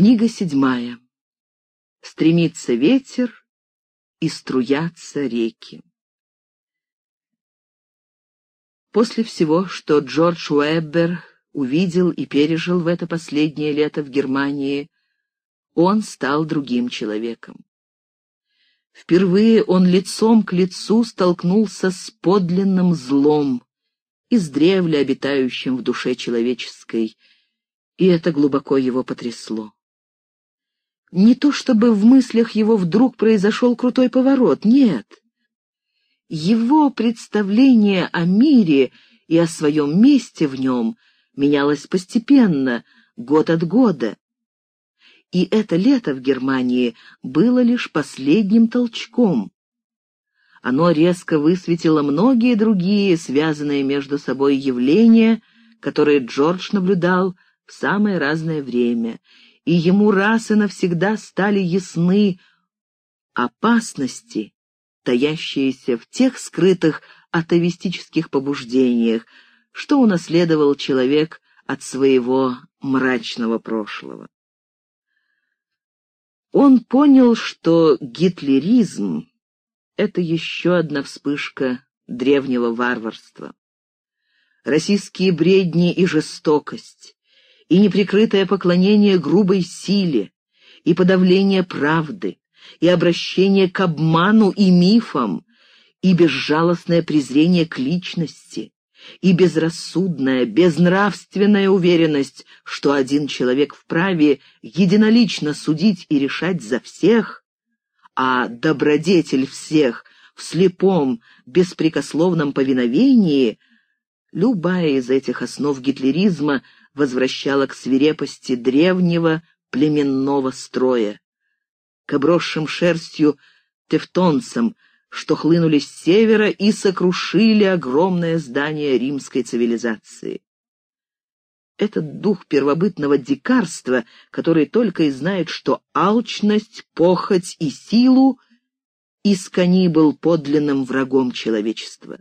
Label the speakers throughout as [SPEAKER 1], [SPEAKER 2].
[SPEAKER 1] Книга седьмая. Стремится ветер и струятся реки. После всего, что Джордж Уэббер увидел и пережил в это последнее лето в Германии, он стал другим человеком. Впервые он лицом к лицу столкнулся с подлинным злом, издревле обитающим в душе человеческой, и это глубоко его потрясло. Не то чтобы в мыслях его вдруг произошел крутой поворот, нет. Его представление о мире и о своем месте в нем менялось постепенно, год от года. И это лето в Германии было лишь последним толчком. Оно резко высветило многие другие, связанные между собой явления, которые Джордж наблюдал в самое разное время, и ему раз и навсегда стали ясны опасности, таящиеся в тех скрытых атовистических побуждениях, что унаследовал человек от своего мрачного прошлого. Он понял, что гитлеризм — это еще одна вспышка древнего варварства. Российские бредни и жестокость, и неприкрытое поклонение грубой силе, и подавление правды, и обращение к обману и мифам, и безжалостное презрение к личности, и безрассудная, безнравственная уверенность, что один человек вправе единолично судить и решать за всех, а добродетель всех в слепом, беспрекословном повиновении, любая из этих основ гитлеризма — возвращала к свирепости древнего племенного строя, к обросшим шерстью тевтонцам, что хлынули с севера и сокрушили огромное здание римской цивилизации. Этот дух первобытного дикарства, который только и знает, что алчность, похоть и силу, искони был подлинным врагом человечества.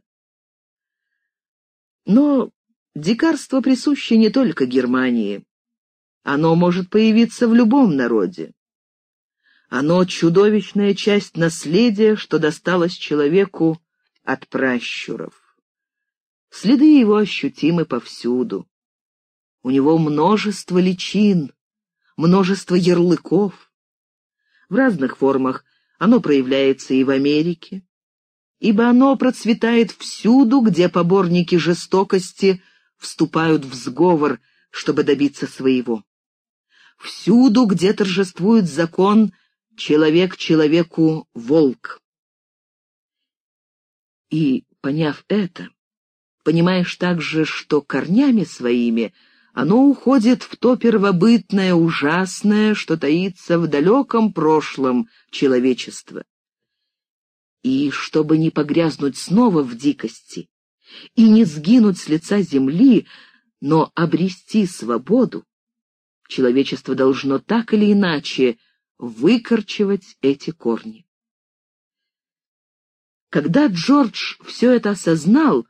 [SPEAKER 1] Но Дикарство присуще не только Германии. Оно может появиться в любом народе. Оно — чудовищная часть наследия, что досталось человеку от пращуров. Следы его ощутимы повсюду. У него множество личин, множество ярлыков. В разных формах оно проявляется и в Америке, ибо оно процветает всюду, где поборники жестокости вступают в сговор, чтобы добиться своего. Всюду, где торжествует закон, человек человеку волк. И, поняв это, понимаешь также, что корнями своими оно уходит в то первобытное, ужасное, что таится в далеком прошлом человечества. И чтобы не погрязнуть снова в дикости, и не сгинуть с лица земли, но обрести свободу, человечество должно так или иначе выкорчевать эти корни. Когда Джордж все это осознал,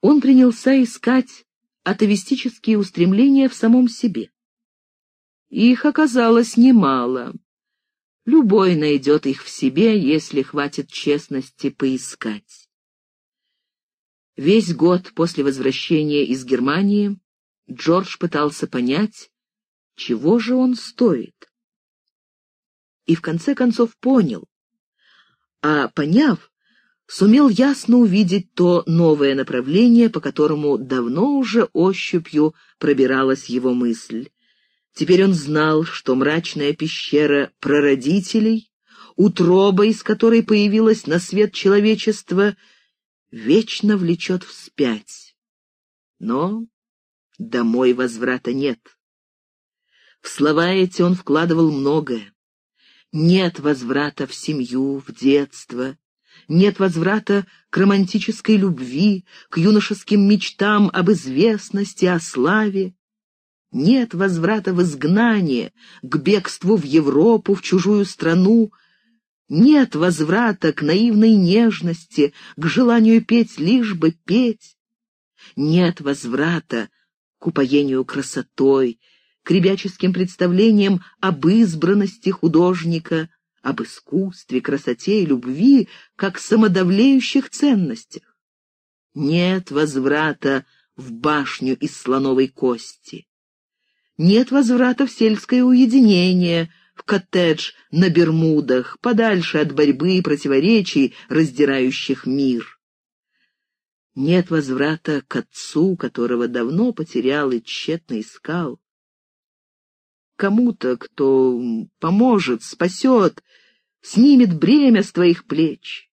[SPEAKER 1] он принялся искать атовистические устремления в самом себе. Их оказалось немало. Любой найдет их в себе, если хватит честности поискать. Весь год после возвращения из Германии Джордж пытался понять, чего же он стоит. И в конце концов понял. А поняв, сумел ясно увидеть то новое направление, по которому давно уже ощупью пробиралась его мысль. Теперь он знал, что мрачная пещера прародителей, утроба, из которой появилось на свет человечество — вечно влечет вспять. Но домой возврата нет. В слова эти он вкладывал многое. Нет возврата в семью, в детство. Нет возврата к романтической любви, к юношеским мечтам об известности, о славе. Нет возврата в изгнание, к бегству в Европу, в чужую страну, нет возврата к наивной нежности, к желанию петь лишь бы петь. Нет возврата к упоению красотой, к ребяческим представлениям об избранности художника, об искусстве, красоте и любви, как самодавлеющих ценностях. Нет возврата в башню из слоновой кости. Нет возврата в сельское уединение, в коттедж на Бермудах, подальше от борьбы и противоречий, раздирающих мир. Нет возврата к отцу, которого давно потерял и тщетно искал. Кому-то, кто поможет, спасет, снимет бремя с твоих плеч.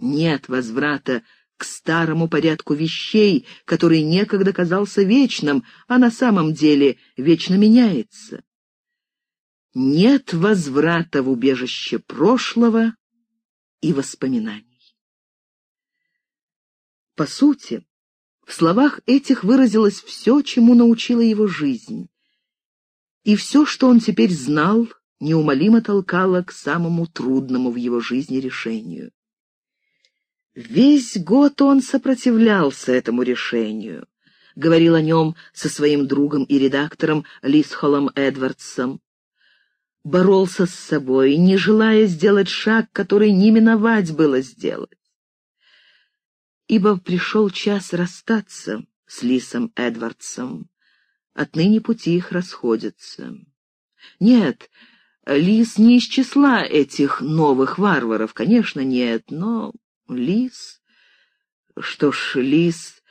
[SPEAKER 1] Нет возврата к старому порядку вещей, который некогда казался вечным, а на самом деле вечно меняется. Нет возврата в убежище прошлого и воспоминаний. По сути, в словах этих выразилось все, чему научила его жизнь. И все, что он теперь знал, неумолимо толкало к самому трудному в его жизни решению. Весь год он сопротивлялся этому решению. Говорил о нем со своим другом и редактором Лисхолом Эдвардсом. Боролся с собой, не желая сделать шаг, который не миновать было сделать. Ибо пришел час расстаться с Лисом Эдвардсом. Отныне пути их расходятся. Нет, Лис не из числа этих новых варваров, конечно, нет, но Лис... Что ж, Лис...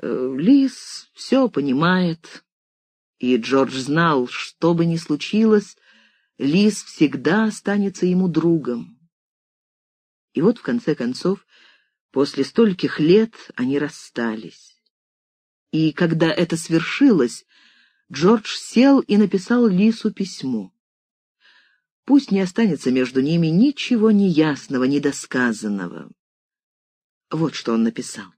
[SPEAKER 1] Э, Лис все понимает. И Джордж знал, что бы ни случилось, Лис всегда останется ему другом. И вот, в конце концов, после стольких лет они расстались. И когда это свершилось, Джордж сел и написал Лису письмо. Пусть не останется между ними ничего неясного, недосказанного. Вот что он написал.